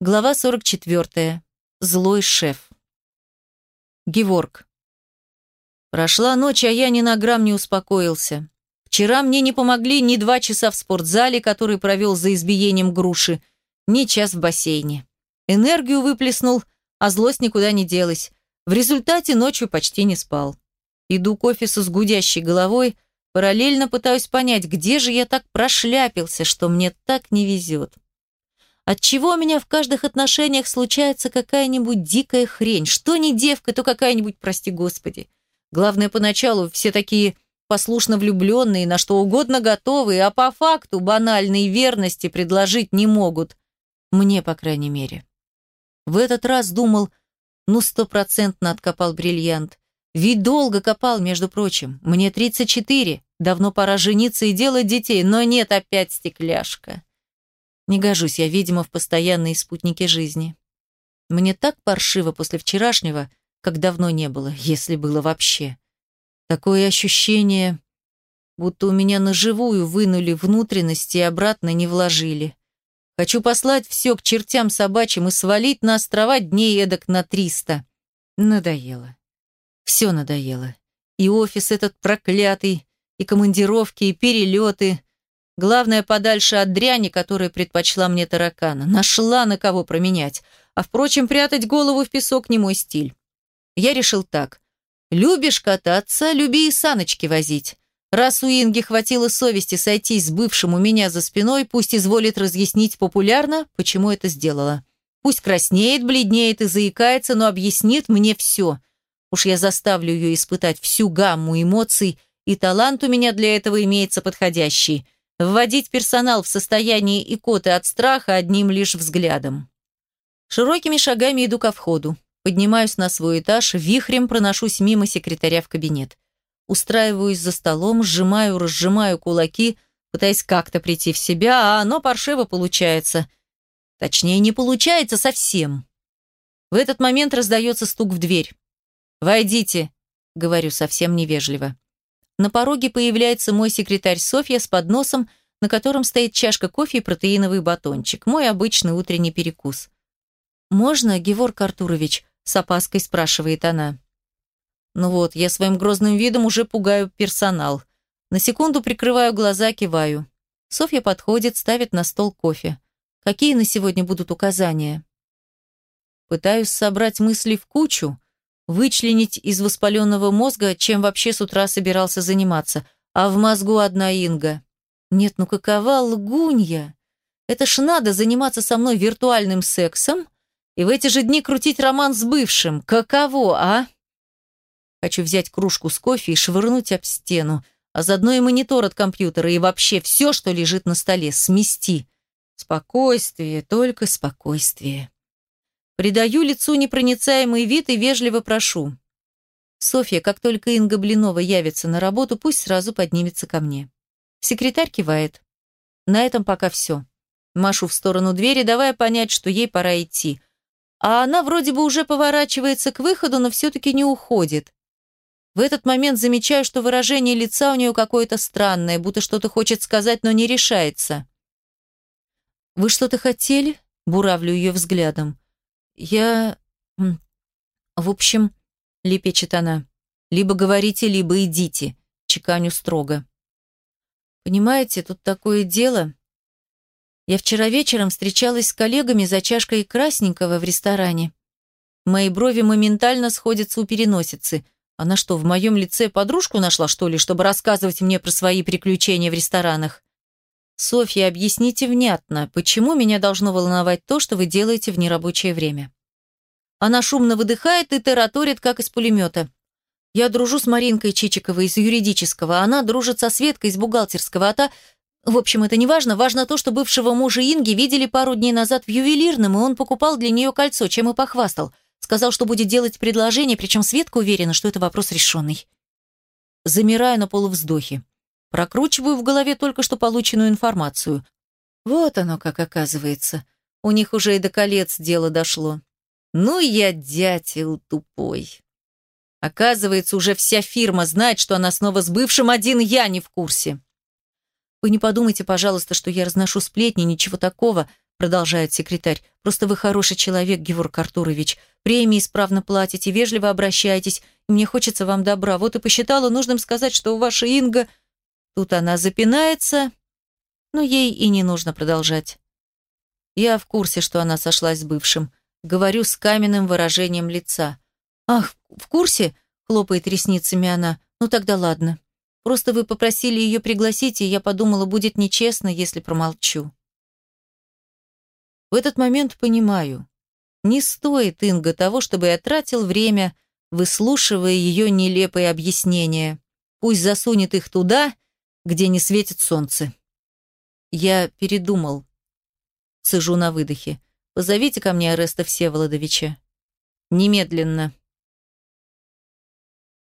Глава 44. Злой шеф. Геворг. Прошла ночь, а я ни на грамм не успокоился. Вчера мне не помогли ни два часа в спортзале, который провел за избиением груши, ни час в бассейне. Энергию выплеснул, а злость никуда не делась. В результате ночью почти не спал. Иду к офису с гудящей головой, параллельно пытаюсь понять, где же я так прошляпился, что мне так не везет. Отчего у меня в каждых отношениях случается какая-нибудь дикая хрень? Что не девка, то какая-нибудь, прости господи. Главное, поначалу все такие послушно влюбленные, на что угодно готовые, а по факту банальной верности предложить не могут. Мне, по крайней мере. В этот раз думал, ну, стопроцентно откопал бриллиант. Ведь долго копал, между прочим. Мне 34, давно пора жениться и делать детей, но нет, опять стекляшка. Не гожусь я, видимо, в постоянные спутники жизни. Мне так паршиво после вчерашнего, как давно не было, если было вообще. Такое ощущение, будто у меня на живую вынули внутренности и обратно не вложили. Хочу послать все к чертям собачьим и свалить на острова дней эдак на триста. Надоело. Все надоело. И офис этот проклятый, и командировки, и перелеты, Главное, подальше от дряни, которая предпочла мне таракана. Нашла на кого променять. А, впрочем, прятать голову в песок не мой стиль. Я решил так. Любишь кататься, люби и саночки возить. Раз у Инги хватило совести сойтись с бывшим у меня за спиной, пусть изволит разъяснить популярно, почему это сделала. Пусть краснеет, бледнеет и заикается, но объяснит мне все. Уж я заставлю ее испытать всю гамму эмоций, и талант у меня для этого имеется подходящий – Вводить персонал в состояние икоты от страха одним лишь взглядом. Широкими шагами иду ко входу. Поднимаюсь на свой этаж, вихрем проношусь мимо секретаря в кабинет. Устраиваюсь за столом, сжимаю, разжимаю кулаки, пытаясь как-то прийти в себя, а оно паршиво получается. Точнее, не получается совсем. В этот момент раздается стук в дверь. «Войдите», — говорю совсем невежливо. На пороге появляется мой секретарь Софья с подносом, на котором стоит чашка кофе и протеиновый батончик. Мой обычный утренний перекус. «Можно, Геворг Артурович?» – с опаской спрашивает она. Ну вот, я своим грозным видом уже пугаю персонал. На секунду прикрываю глаза, киваю. Софья подходит, ставит на стол кофе. Какие на сегодня будут указания? Пытаюсь собрать мысли в кучу, вычленить из воспаленного мозга, чем вообще с утра собирался заниматься, а в мозгу одна Инга. Нет, ну какова лгунья? Это ж надо заниматься со мной виртуальным сексом и в эти же дни крутить роман с бывшим. Каково, а? Хочу взять кружку с кофе и швырнуть об стену, а заодно и монитор от компьютера, и вообще все, что лежит на столе, смести. Спокойствие, только спокойствие. Придаю лицу непроницаемый вид и вежливо прошу. Софья, как только Инга Блинова явится на работу, пусть сразу поднимется ко мне. Секретарь кивает. На этом пока все. Машу в сторону двери, давая понять, что ей пора идти. А она вроде бы уже поворачивается к выходу, но все-таки не уходит. В этот момент замечаю, что выражение лица у нее какое-то странное, будто что-то хочет сказать, но не решается. «Вы что-то хотели?» – буравлю ее взглядом. «Я... в общем...» — лепечет она. «Либо говорите, либо идите», — чеканю строго. «Понимаете, тут такое дело...» Я вчера вечером встречалась с коллегами за чашкой красненького в ресторане. Мои брови моментально сходятся у переносицы. Она что, в моем лице подружку нашла, что ли, чтобы рассказывать мне про свои приключения в ресторанах? «Софья, объясните внятно, почему меня должно волновать то, что вы делаете в нерабочее время?» Она шумно выдыхает и тараторит, как из пулемета. «Я дружу с Маринкой Чичиковой из юридического, она дружит со Светкой из бухгалтерского, а та... В общем, это не важно. Важно то, что бывшего мужа Инги видели пару дней назад в ювелирном, и он покупал для нее кольцо, чем и похвастал. Сказал, что будет делать предложение, причем Светка уверена, что это вопрос решенный». Замираю на полувздохе. Прокручиваю в голове только что полученную информацию. Вот оно как оказывается. У них уже и до колец дело дошло. Ну я дятел тупой. Оказывается, уже вся фирма знает, что она снова с бывшим, один я не в курсе. Вы не подумайте, пожалуйста, что я разношу сплетни, ничего такого. продолжает секретарь. «Просто вы хороший человек, Геворг Артурович. Премии исправно платите, вежливо обращаетесь. Мне хочется вам добра. Вот и посчитала нужным сказать, что у вашей Инга...» Тут она запинается, но ей и не нужно продолжать. Я в курсе, что она сошлась с бывшим. Говорю с каменным выражением лица. «Ах, в курсе?» — хлопает ресницами она. «Ну тогда ладно. Просто вы попросили ее пригласить, и я подумала, будет нечестно, если промолчу». В этот момент понимаю. Не стоит Инга того, чтобы я тратил время, выслушивая ее нелепые объяснения. Пусть засунет их туда, где не светит солнце. Я передумал. Сижу на выдохе. Позовите ко мне Ареста Всеволодовича. Немедленно.